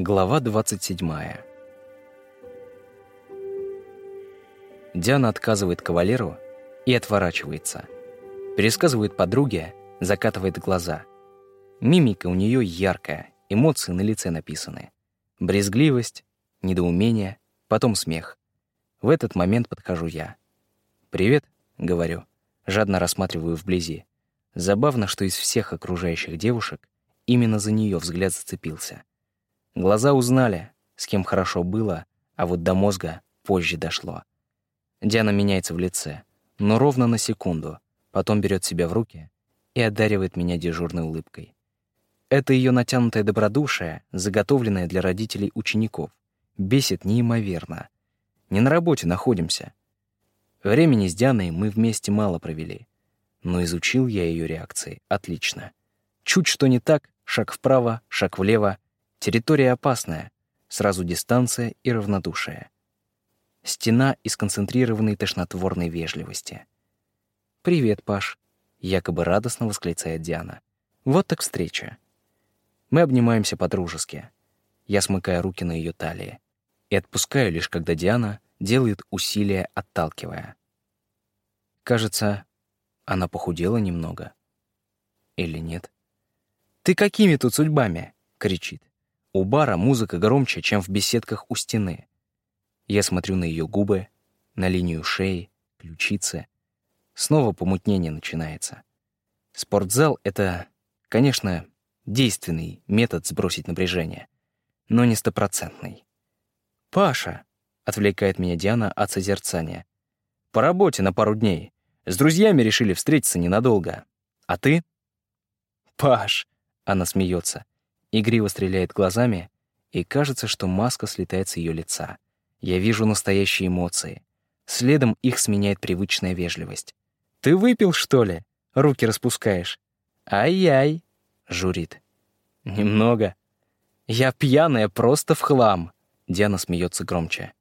Глава 27. Диана отказывает кавалеру и отворачивается. Пересказывает подруге, закатывает глаза. Мимика у нее яркая, эмоции на лице написаны. Брезгливость, недоумение, потом смех. В этот момент подхожу я. «Привет», — говорю, жадно рассматриваю вблизи. Забавно, что из всех окружающих девушек именно за нее взгляд зацепился. Глаза узнали, с кем хорошо было, а вот до мозга позже дошло. Диана меняется в лице, но ровно на секунду, потом берет себя в руки и одаривает меня дежурной улыбкой. Это ее натянутое добродушие, заготовленное для родителей учеников, бесит неимоверно. Не на работе находимся. Времени с Дианой мы вместе мало провели, но изучил я ее реакции отлично. Чуть что не так, шаг вправо, шаг влево, территория опасная, сразу дистанция и равнодушие. Стена из концентрированной тошнотворной вежливости. «Привет, Паш», — якобы радостно восклицает Диана. «Вот так встреча». Мы обнимаемся по-дружески. Я смыкаю руки на ее талии и отпускаю лишь, когда Диана делает усилие, отталкивая. Кажется, она похудела немного. Или нет? «Ты какими тут судьбами?» — кричит. У бара музыка громче, чем в беседках у стены. Я смотрю на ее губы, на линию шеи, ключицы. Снова помутнение начинается. Спортзал — это, конечно, действенный метод сбросить напряжение, но не стопроцентный. «Паша», — отвлекает меня Диана от созерцания, — «по работе на пару дней. С друзьями решили встретиться ненадолго. А ты?» «Паш», — она смеется, игриво стреляет глазами, и кажется, что маска слетает с ее лица. Я вижу настоящие эмоции. Следом их сменяет привычная вежливость. «Ты выпил, что ли?» Руки распускаешь. «Ай-яй!» — журит. «Немного. Я пьяная просто в хлам!» Диана смеется громче.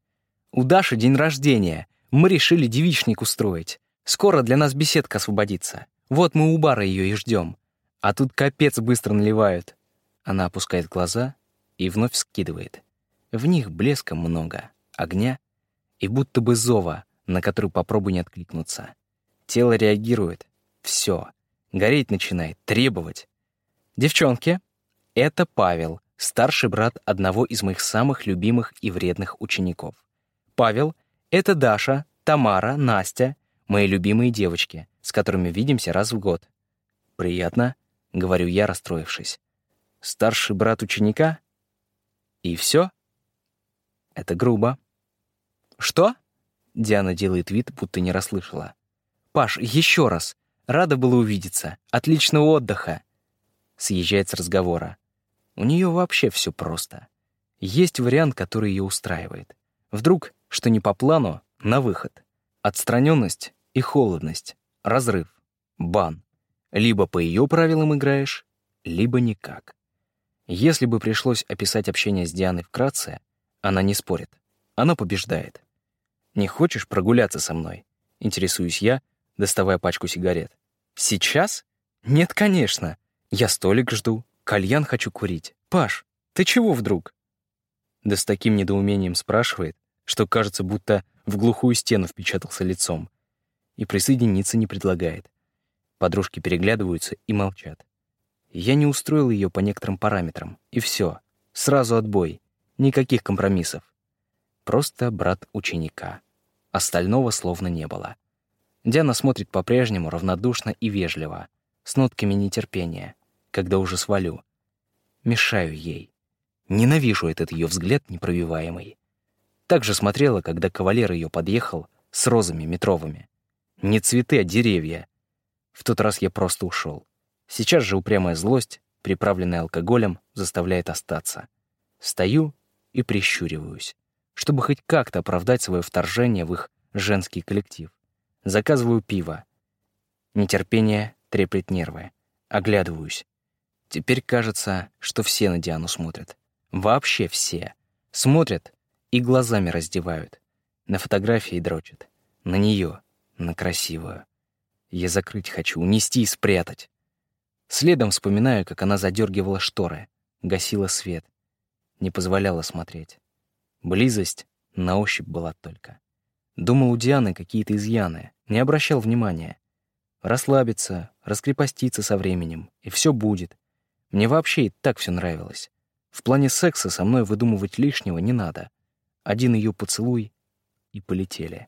«У Даши день рождения. Мы решили девичник устроить. Скоро для нас беседка освободится. Вот мы у бара ее и ждем. А тут капец быстро наливают». Она опускает глаза и вновь скидывает. В них блеска много, огня и будто бы зова, на который попробуй не откликнуться. Тело реагирует. Все. Гореть начинает, требовать. Девчонки, это Павел, старший брат одного из моих самых любимых и вредных учеников. Павел — это Даша, Тамара, Настя, мои любимые девочки, с которыми видимся раз в год. «Приятно», — говорю я, расстроившись. «Старший брат ученика?» «И все?» «Это грубо». «Что?» — Диана делает вид, будто не расслышала. «Паш, еще раз. Рада была увидеться. Отличного отдыха!» Съезжает с разговора. У нее вообще все просто. Есть вариант, который ее устраивает. Вдруг, что не по плану, на выход. Отстраненность и холодность. Разрыв. Бан. Либо по ее правилам играешь, либо никак. Если бы пришлось описать общение с Дианой вкратце, она не спорит. Она побеждает. «Не хочешь прогуляться со мной?» Интересуюсь я, доставая пачку сигарет. «Сейчас? Нет, конечно. Я столик жду. Кальян хочу курить. Паш, ты чего вдруг? Да с таким недоумением спрашивает, что кажется, будто в глухую стену впечатался лицом. И присоединиться не предлагает. Подружки переглядываются и молчат. Я не устроил ее по некоторым параметрам, и все. Сразу отбой. Никаких компромиссов. Просто брат ученика. Остального словно не было. Диана смотрит по-прежнему равнодушно и вежливо, с нотками нетерпения когда уже свалю. Мешаю ей. Ненавижу этот ее взгляд непробиваемый. Так же смотрела, когда кавалер ее подъехал с розами метровыми. Не цветы, а деревья. В тот раз я просто ушел. Сейчас же упрямая злость, приправленная алкоголем, заставляет остаться. Стою и прищуриваюсь, чтобы хоть как-то оправдать свое вторжение в их женский коллектив. Заказываю пиво. Нетерпение треплет нервы. Оглядываюсь. Теперь кажется, что все на Диану смотрят. Вообще все. Смотрят и глазами раздевают. На фотографии дрочат. На нее, на красивую. Я закрыть хочу, унести и спрятать. Следом вспоминаю, как она задергивала шторы, гасила свет. не позволяла смотреть. Близость на ощупь была только. Думал, у Дианы какие-то изъяны, не обращал внимания. Расслабиться, раскрепоститься со временем, и все будет. Мне вообще и так все нравилось. В плане секса со мной выдумывать лишнего не надо. Один ее поцелуй — и полетели.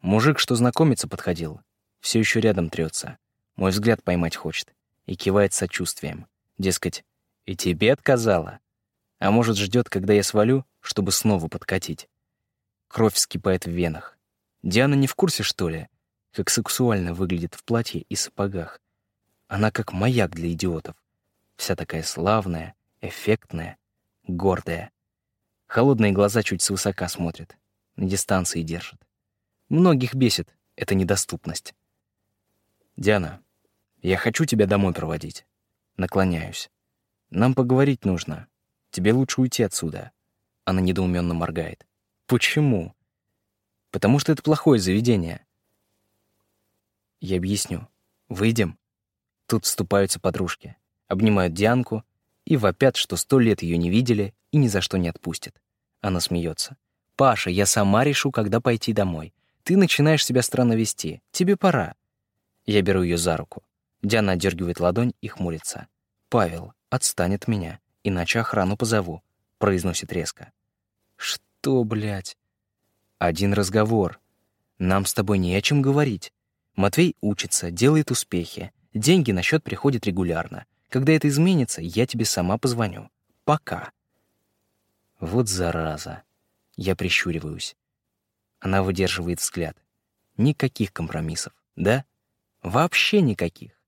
Мужик, что знакомиться подходил, все еще рядом трется. Мой взгляд поймать хочет и кивает сочувствием. Дескать, и тебе отказала. А может, ждет, когда я свалю, чтобы снова подкатить. Кровь вскипает в венах. Диана не в курсе, что ли, как сексуально выглядит в платье и сапогах. Она как маяк для идиотов. Вся такая славная, эффектная, гордая. Холодные глаза чуть свысока смотрят, на дистанции держат. Многих бесит эта недоступность. «Диана, я хочу тебя домой проводить». Наклоняюсь. «Нам поговорить нужно. Тебе лучше уйти отсюда». Она недоуменно моргает. «Почему?» «Потому что это плохое заведение». Я объясню. «Выйдем?» Тут вступаются подружки, обнимают Дианку и вопят, что сто лет ее не видели и ни за что не отпустят. Она смеется. «Паша, я сама решу, когда пойти домой. Ты начинаешь себя странно вести. Тебе пора». Я беру ее за руку. Диана отдергивает ладонь и хмурится. «Павел, отстань от меня, иначе охрану позову», — произносит резко. «Что, блядь?» «Один разговор. Нам с тобой не о чем говорить. Матвей учится, делает успехи. Деньги на счет приходят регулярно. Когда это изменится, я тебе сама позвоню. Пока». Вот зараза. Я прищуриваюсь. Она выдерживает взгляд. Никаких компромиссов, да? Вообще никаких.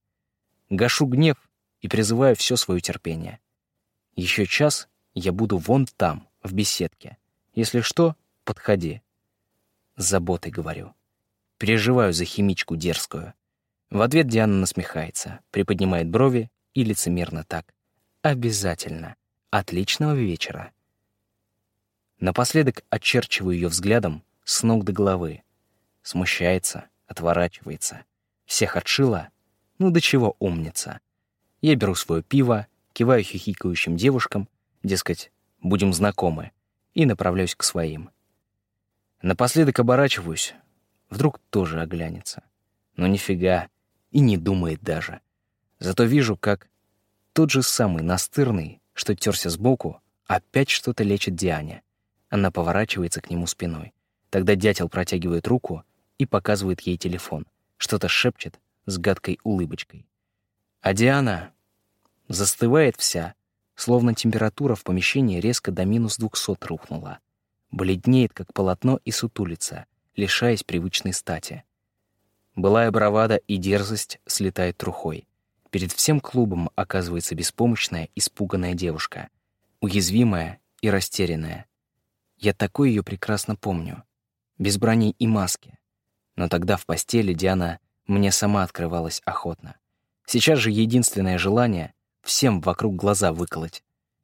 Гашу гнев и призываю все свое терпение. Еще час я буду вон там, в беседке. Если что, подходи. С заботой говорю. Переживаю за химичку дерзкую. В ответ Диана насмехается, приподнимает брови и лицемерно так. Обязательно. Отличного вечера. Напоследок очерчиваю ее взглядом, с ног до головы. Смущается, отворачивается. Всех отшила? Ну до чего умница. Я беру свое пиво, киваю хихикающим девушкам, дескать, будем знакомы, и направляюсь к своим. Напоследок оборачиваюсь, вдруг тоже оглянется. Но нифига, и не думает даже. Зато вижу, как тот же самый настырный, что терся сбоку, опять что-то лечит Диане. Она поворачивается к нему спиной. Тогда дятел протягивает руку и показывает ей телефон. Что-то шепчет с гадкой улыбочкой. А Диана застывает вся, словно температура в помещении резко до минус двухсот рухнула. Бледнеет, как полотно, и сутулится, лишаясь привычной стати. Былая бравада и дерзость слетает трухой. Перед всем клубом оказывается беспомощная, испуганная девушка, уязвимая и растерянная. Я такой ее прекрасно помню без брони и маски. Но тогда в постели Диана мне сама открывалась охотно. Сейчас же единственное желание — всем вокруг глаза выколоть.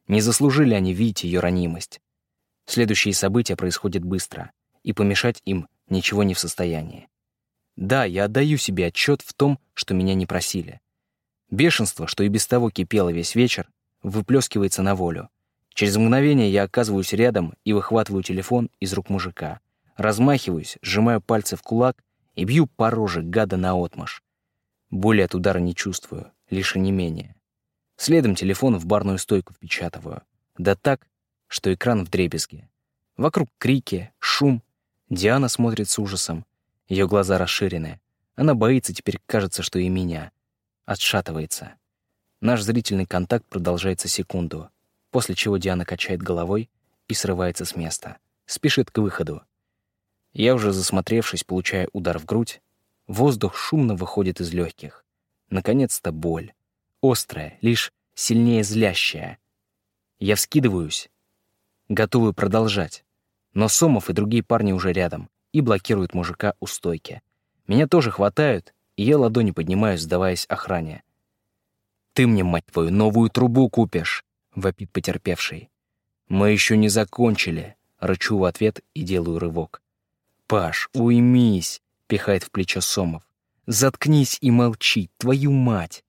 Не заслужили они видеть ее ранимость. Следующие события происходят быстро, и помешать им ничего не в состоянии. Да, я отдаю себе отчет в том, что меня не просили. Бешенство, что и без того кипело весь вечер, выплескивается на волю. Через мгновение я оказываюсь рядом и выхватываю телефон из рук мужика — Размахиваюсь, сжимаю пальцы в кулак и бью по роже гада наотмашь. Боли от удара не чувствую, лишь онемение. Следом телефон в барную стойку впечатываю. Да так, что экран в дребезге. Вокруг крики, шум. Диана смотрит с ужасом. Ее глаза расширены. Она боится теперь, кажется, что и меня. Отшатывается. Наш зрительный контакт продолжается секунду, после чего Диана качает головой и срывается с места. Спешит к выходу. Я уже засмотревшись, получая удар в грудь, воздух шумно выходит из легких. Наконец-то боль. Острая, лишь сильнее злящая. Я вскидываюсь, готовый продолжать. Но Сомов и другие парни уже рядом и блокируют мужика у стойки. Меня тоже хватают, и я ладони поднимаю, сдаваясь охране. «Ты мне, мать твою, новую трубу купишь!» — вопит потерпевший. «Мы еще не закончили!» — рычу в ответ и делаю рывок. «Паш, уймись!» — пихает в плечо Сомов. «Заткнись и молчи, твою мать!»